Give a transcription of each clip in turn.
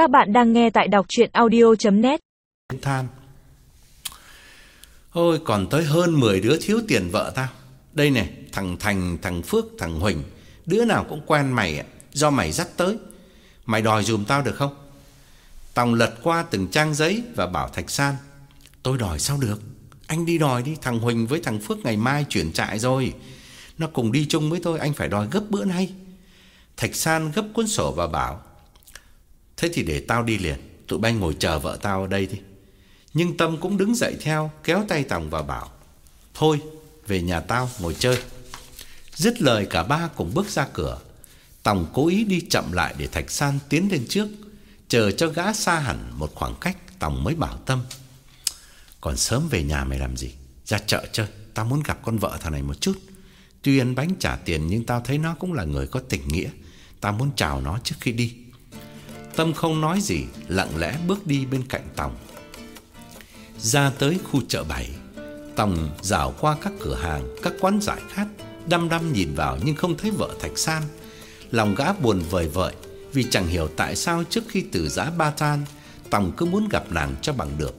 Các bạn đang nghe tại đọc chuyện audio.net than. Ôi còn tới hơn 10 đứa thiếu tiền vợ tao. Đây này Thằng Thành, thằng Phước, thằng Huỳnh. Đứa nào cũng quen mày ạ Do mày dắt tới. Mày đòi dùm tao được không? Tòng lật qua từng trang giấy Và bảo Thạch San Tôi đòi sao được? Anh đi đòi đi Thằng Huỳnh với thằng Phước ngày mai chuyển trại rồi. Nó cùng đi chung với tôi Anh phải đòi gấp bữa nay. Thạch San gấp cuốn sổ và bảo Thế thì để tao đi liền. Tụi bay ngồi chờ vợ tao ở đây đi. Nhưng Tâm cũng đứng dậy theo, Kéo tay Tòng và bảo, Thôi, về nhà tao ngồi chơi. Dứt lời, cả ba cùng bước ra cửa. Tòng cố ý đi chậm lại Để Thạch San tiến lên trước, Chờ cho gã xa hẳn một khoảng cách, Tòng mới bảo Tâm, Còn sớm về nhà mày làm gì? Ra chợ chơi, Tao muốn gặp con vợ thằng này một chút. Tuy ăn bánh trả tiền nhưng tao thấy nó cũng là người có tình nghĩa. Tao muốn chào nó trước khi đi. Tâm không nói gì, Lặng lẽ bước đi bên cạnh Tòng. Ra tới khu chợ bảy, Tòng dạo qua các cửa hàng, Các quán giải khát, Đăm đăm nhìn vào nhưng không thấy vợ Thạch San. Lòng gã buồn vời vợi Vì chẳng hiểu tại sao trước khi từ giã ba tan, Tòng cứ muốn gặp nàng cho bằng được.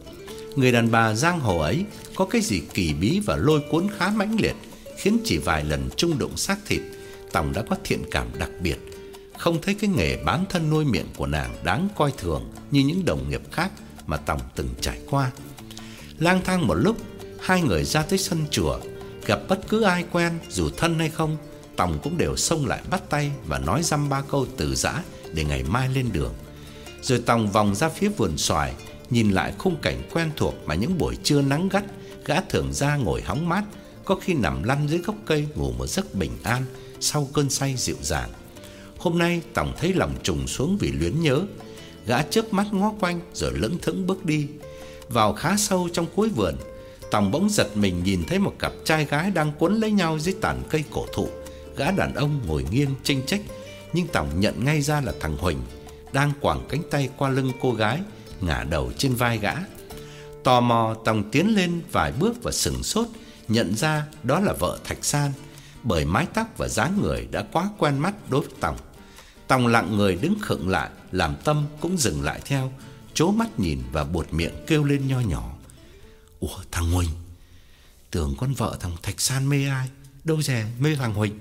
Người đàn bà giang hồ ấy Có cái gì kỳ bí và lôi cuốn khá mãnh liệt, Khiến chỉ vài lần chung đụng xác thịt, Tòng đã có thiện cảm đặc biệt. Không thấy cái nghề bán thân nuôi miệng của nàng Đáng coi thường Như những đồng nghiệp khác Mà Tòng từng trải qua. Lang thang một lúc, Hai người ra tới sân chùa, Gặp bất cứ ai quen, Dù thân hay không, Tòng cũng đều xông lại bắt tay Và nói dăm ba câu từ giã Để ngày mai lên đường. Rồi Tòng vòng ra phía vườn xoài, Nhìn lại khung cảnh quen thuộc Mà những buổi trưa nắng gắt, Gã thường ra ngồi hóng mát, Có khi nằm lăn dưới gốc cây Ngủ một giấc bình an Sau cơn say dịu dàng. Hôm nay Tòng thấy lòng trùng xuống vì luyến nhớ Gã chớp mắt ngó quanh Rồi lững thững bước đi Vào khá sâu trong cuối vườn Tòng bỗng giật mình nhìn thấy một cặp trai gái đang quấn lấy nhau dưới tàn cây cổ thụ. Gã đàn ông ngồi nghiêng chênh chách, nhưng Tòng nhận ngay ra là thằng Huỳnh đang quàng cánh tay qua lưng cô gái, ngả đầu trên vai gã. Tò mò Tòng tiến lên vài bước và sững sốt, nhận ra đó là vợ Thạch San, bởi mái tóc và dáng người đã quá quen mắt đối với Tòng. Tòng lặng người đứng khựng lại, làm Tâm cũng dừng lại theo, chố mắt nhìn và buột miệng kêu lên nho nhỏ. Ủa thằng Huỳnh? Tưởng con vợ thằng Thạch San mê ai? Đâu dè mê thằng Huỳnh?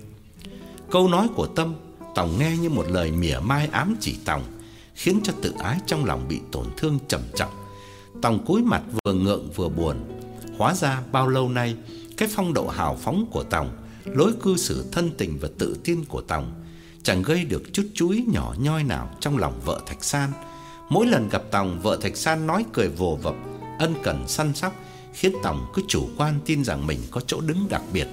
Câu nói của Tâm Tòng nghe như một lời mỉa mai ám chỉ Tòng Khiến cho tự ái trong lòng bị tổn thương trầm trọng. Tòng cúi mặt vừa ngượng vừa buồn. Hóa ra bao lâu nay Cái phong độ hào phóng của Tòng Lối cư xử thân tình và tự tin của Tòng Chẳng gây được chút chú ý nhỏ nhoi nào Trong lòng vợ Thạch San Mỗi lần gặp Tòng, Vợ Thạch San nói cười vồ vập, Ân cần săn sóc, khiến Tòng cứ chủ quan tin rằng mình có chỗ đứng đặc biệt.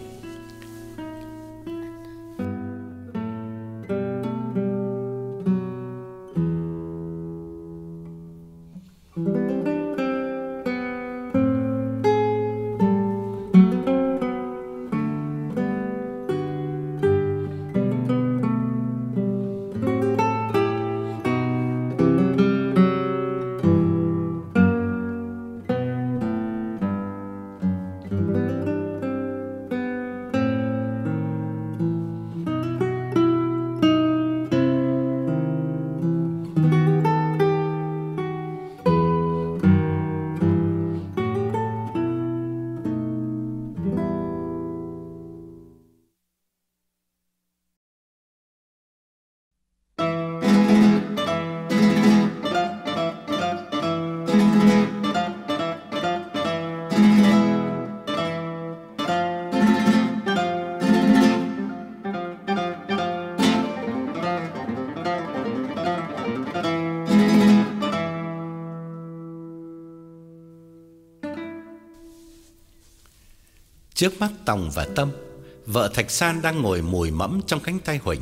Trước mắt Tòng và Tâm, vợ Thạch San đang ngồi mùi mẫm trong cánh tay Huỳnh.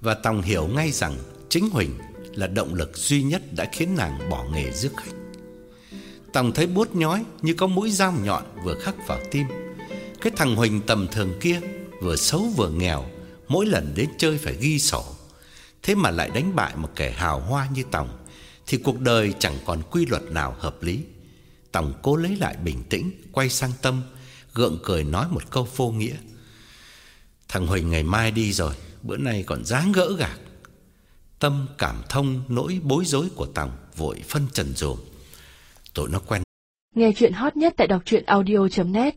Và Tòng hiểu ngay rằng chính Huỳnh là động lực duy nhất đã khiến nàng bỏ nghề rước khách. Tòng thấy buốt nhói như có mũi dao nhọn vừa khắc vào tim. Cái thằng Huỳnh tầm thường kia vừa xấu vừa nghèo, mỗi lần đến chơi phải ghi sổ. Thế mà lại đánh bại một kẻ hào hoa như Tòng thì cuộc đời chẳng còn quy luật nào hợp lý. Tòng cố lấy lại bình tĩnh, quay sang Tâm gượng cười nói một câu vô nghĩa. Thằng Huỳnh ngày mai đi rồi, bữa nay còn dáng gỡ gạc. Tâm cảm thông nỗi bối rối của Tòng Vội phân trần dùm Tụi nó quen Nghe chuyện hot nhất tại đọc truyện audio.net